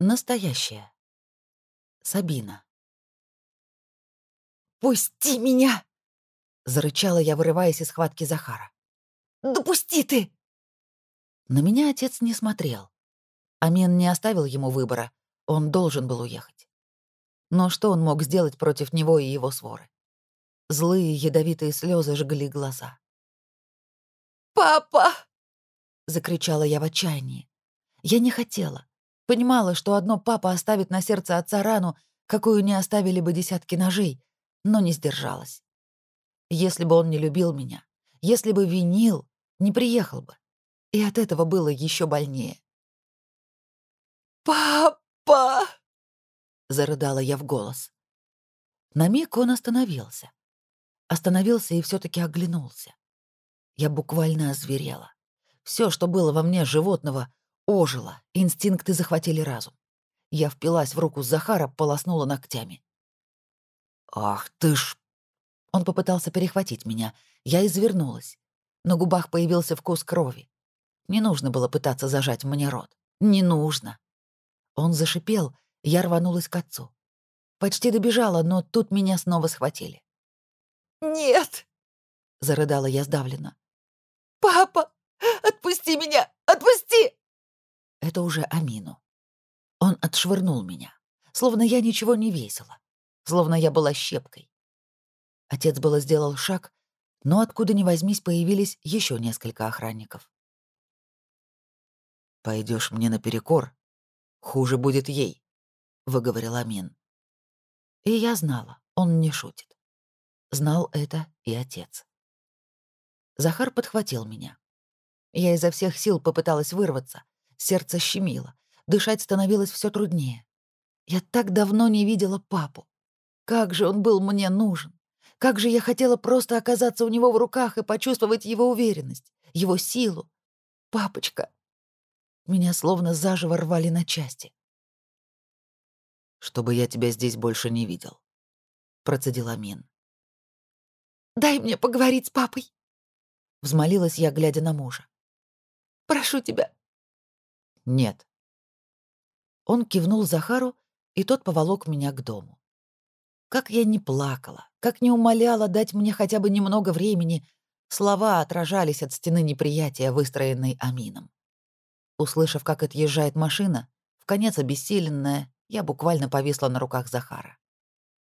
Настоящая. Сабина. «Пусти меня!» — зарычала я, вырываясь из схватки Захара. «Допусти ты!» На меня отец не смотрел. Амин не оставил ему выбора, он должен был уехать. Но что он мог сделать против него и его своры? Злые ядовитые слезы жгли глаза. «Папа!» — закричала я в отчаянии. Я не хотела. Понимала, что одно папа оставит на сердце отца рану, какую не оставили бы десятки ножей, но не сдержалась. Если бы он не любил меня, если бы винил, не приехал бы. И от этого было еще больнее. «Папа!» — зарыдала я в голос. На миг он остановился. Остановился и все таки оглянулся. Я буквально озверела. Все, что было во мне животного, ожило, инстинкты захватили разум. Я впилась в руку Захара, полоснула ногтями. «Ах ты ж!» Он попытался перехватить меня. Я извернулась. На губах появился вкус крови. Не нужно было пытаться зажать мне рот. Не нужно. Он зашипел, я рванулась к отцу. Почти добежала, но тут меня снова схватили. «Нет!» — зарыдала я сдавленно. «Папа, отпусти меня! Отпусти!» Это уже Амину. Он отшвырнул меня, словно я ничего не весила, словно я была щепкой. Отец было сделал шаг, но откуда ни возьмись появились еще несколько охранников. Пойдешь мне наперекор, хуже будет ей», — выговорил Амин. И я знала, он не шутит. Знал это и отец. Захар подхватил меня. Я изо всех сил попыталась вырваться, сердце щемило, дышать становилось все труднее. Я так давно не видела папу. Как же он был мне нужен. Как же я хотела просто оказаться у него в руках и почувствовать его уверенность, его силу. Папочка. Меня словно заживо рвали на части. «Чтобы я тебя здесь больше не видел», — процедил Амин. «Дай мне поговорить с папой», — взмолилась я, глядя на мужа. «Прошу тебя». «Нет». Он кивнул Захару, и тот поволок меня к дому. Как я не плакала, как не умоляла дать мне хотя бы немного времени, слова отражались от стены неприятия, выстроенной Амином. Услышав, как отъезжает машина, в конец обессиленная, я буквально повисла на руках Захара.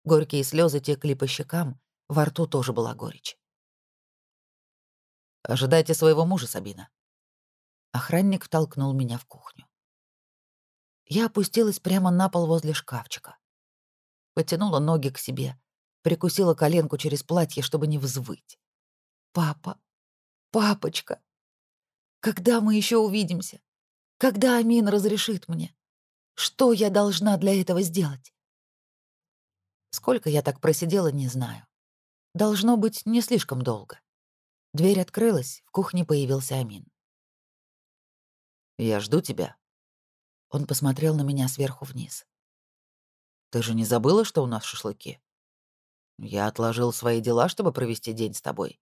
Горькие слезы текли по щекам, во рту тоже была горечь. «Ожидайте своего мужа, Сабина». Охранник втолкнул меня в кухню. Я опустилась прямо на пол возле шкафчика потянула ноги к себе, прикусила коленку через платье, чтобы не взвыть. «Папа! Папочка! Когда мы еще увидимся? Когда Амин разрешит мне? Что я должна для этого сделать?» Сколько я так просидела, не знаю. Должно быть, не слишком долго. Дверь открылась, в кухне появился Амин. «Я жду тебя». Он посмотрел на меня сверху вниз. Ты же не забыла, что у нас шашлыки? Я отложил свои дела, чтобы провести день с тобой.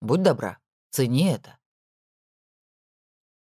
Будь добра, цени это.